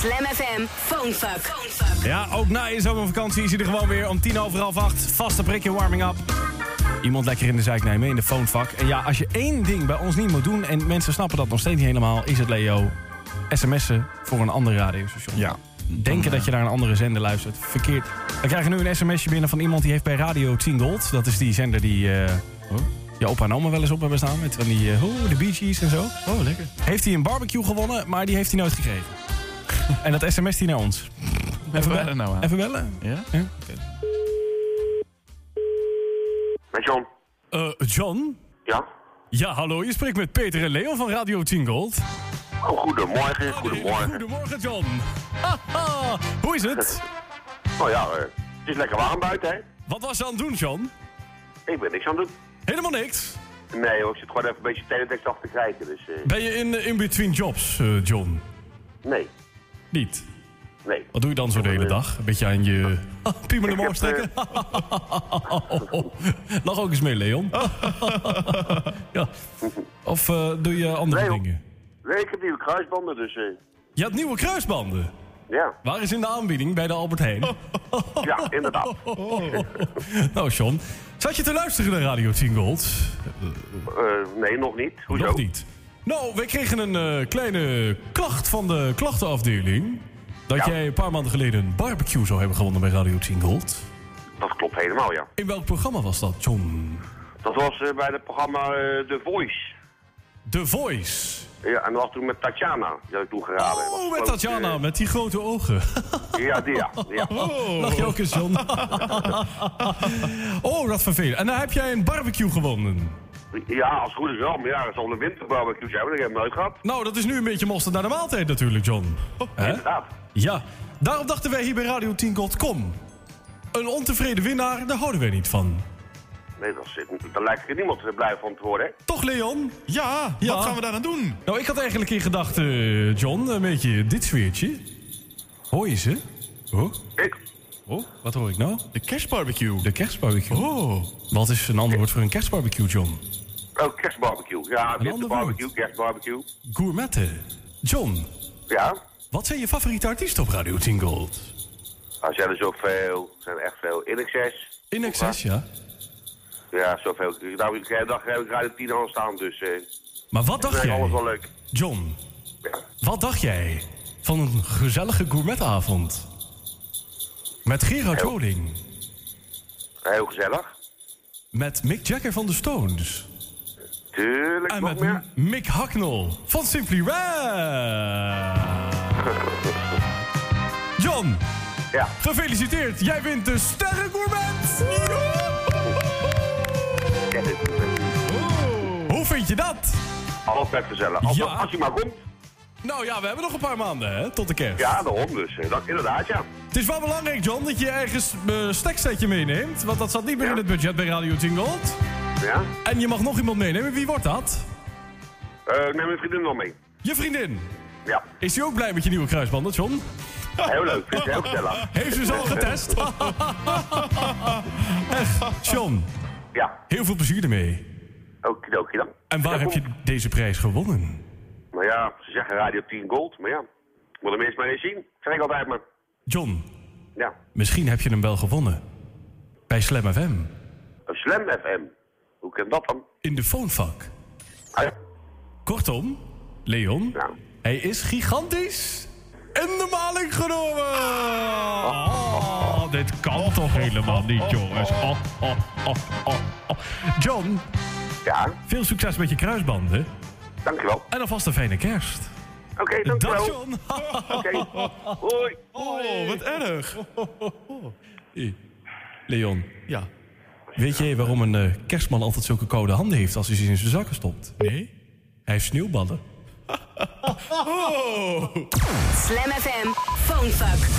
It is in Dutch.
Slam FM Phonefuck. Ja, ook na je zomervakantie is hij er gewoon weer om tien over half acht. Vaste prikje warming up. Iemand lekker in de zijk nemen in de phonefuck. En ja, als je één ding bij ons niet moet doen... en mensen snappen dat nog steeds niet helemaal... is het, Leo, sms'en voor een ander radiostation. Ja. Denken dat je naar een andere zender luistert. Verkeerd. We krijgen nu een sms'je binnen van iemand die heeft bij Radio 10 Gold. Dat is die zender die... eh je opa en oma wel eens op hebben staan. Met van die... eh, oh, de Bee Gees en zo. Oh, lekker. Heeft hij een barbecue gewonnen, maar die heeft hij nooit gekregen. en dat sms't hij naar ons. Even bellen bellen. nou aan. Even bellen. Ja? Ja? Met John. Eh, John? Ja? Ja, hallo. Je spreekt met Peter en Leon van Radio 10 Gold. Oh, goedemorgen, goedemorgen. Goedemorgen, John. Haha. Hoe is het? Nou ja, eh, het is lekker warm buiten, hè? Wat was je aan het doen, John? Ik ben niks aan het doen. Helemaal niks. Nee hoor, ik zit gewoon even een beetje teletext af te kijken, dus eh, Ben je in, in between jobs, eh, John? nee, Niet. nee. Wat doe je dan zo de hele dag? Een beetje aan je piemel Ik mors heb, trekken? Lach ook eens mee, Leon. ja. Of eh, doe je andere Nee, dingen? Nee, ik heb nieuwe kruisbanden, dus eh, Je hebt nieuwe kruisbanden. Ja. Waar is in de aanbieding bij de Albert Heijn? Ja, inderdaad. nou, John. Zat je te luisteren naar Radio 10 Gold? Eh, nee, nog niet. Hoezo? Nog niet. Nou, wij kregen een eh, kleine klacht van de klachtenafdeling. Dat Ja. jij een paar maanden geleden een barbecue zou hebben gewonnen bij Radio 10 Gold. Dat klopt helemaal, ja. In welk programma was dat, John? Dat was eh, bij het programma The Voice. The Voice. Ja, en dat was toen met Tatjana, die had ik toen geraden. Dat Oh, met Tatjana, met die grote ogen. ja, die ja. ja. Lach je ook eens, John? oh, dat vervelend. En dan heb jij een barbecue gewonnen. Ja, als het goed is wel, maar ja, het zal een winterbarbecue zijn, want ik heb hem nooit gehad. Nou, dat is nu een beetje mosterd naar de maaltijd natuurlijk, John. Hè? Inderdaad. Ja, daarom dachten wij hier bij Radio 10 Gold, kom. Een ontevreden winnaar, daar houden wij niet van. Nee, dat zit, daar lijkt er niemand blij van te worden, hè? Toch, Leon? Ja, Ja. wat gaan we daar aan doen? Nou, ik had eigenlijk in gedachten, eh, John, een beetje dit sfeertje. Hoor je ze? Oh, Ik, oh, wat hoor ik nou? De kerstbarbecue. De kerstbarbecue. Oh, Wat is een ander woord voor een kerstbarbecue, John? oh, kerstbarbecue. Ja, ander winterbarbecue, woord. kerstbarbecue. Gourmetten. John, Ja, wat zijn je favoriete artiesten op Radio 10 Gold? er zijn er zoveel. Er zijn er echt veel. In excess. In excess, ja. Ja, zoveel. Nou, ik dag heb ik Radio 10 al staan, dus eh Maar wat dacht is alles wel jij, leuk. John, Ja. wat dacht jij van een gezellige gourmetavond? Met Gerard Heel- Heel gezellig. met Mick Jagger van de Stones... Tuurlijk, En met meer. Mick Hacknell van Simply Red. John, Ja, gefeliciteerd. Jij wint de Sterren vind je dat? altijd gezellig. Als, Ja. als je maar komt. Nou ja, we hebben nog een paar maanden hè, tot de kerst. Ja, daarom dus. eh, Dat, inderdaad, ja. Het is wel belangrijk, John, dat je ergens een steksetje meeneemt. Want dat zat niet meer Ja. in het budget bij Radio 10 Gold. Ja? En je mag nog iemand meenemen. Wie wordt dat? Eh, neem mijn vriendin nog mee. Je vriendin. Ja, Is die ook blij met je nieuwe kruisbanden, John? heel leuk. Vind je heel gezellig. Heeft ze ze al getest? Echt, John, Ja, heel veel plezier ermee. Okidoki dan. En waar Ja, heb je deze prijs gewonnen? Maar ja, ze zeggen Radio 10 Gold, maar ja. Moet hem eerst maar eens zien. Zeg ik altijd maar. John, Ja. misschien heb je hem wel gewonnen. Bij Slam FM. Een Slam FM. Hoe kan dat dan? In de phonefuck. Ah, ja. Kortom, Leon, Nou, hij is gigantisch in de maling genomen. Oh, dit kan toch helemaal niet, jongens. Oh, oh, oh, oh, oh. John, ja, veel succes met je kruisbanden. dankjewel. En alvast een fijne kerst. Oké, Dag, dankjewel. John. Oké, hoi. oh, wat erg. Leon, Ja. weet jij waarom een eh, kerstman altijd zulke koude handen heeft als hij ze in zijn zakken stopt? Nee? Hij heeft sneeuwballen. Oh. Slam FM Phonefuck.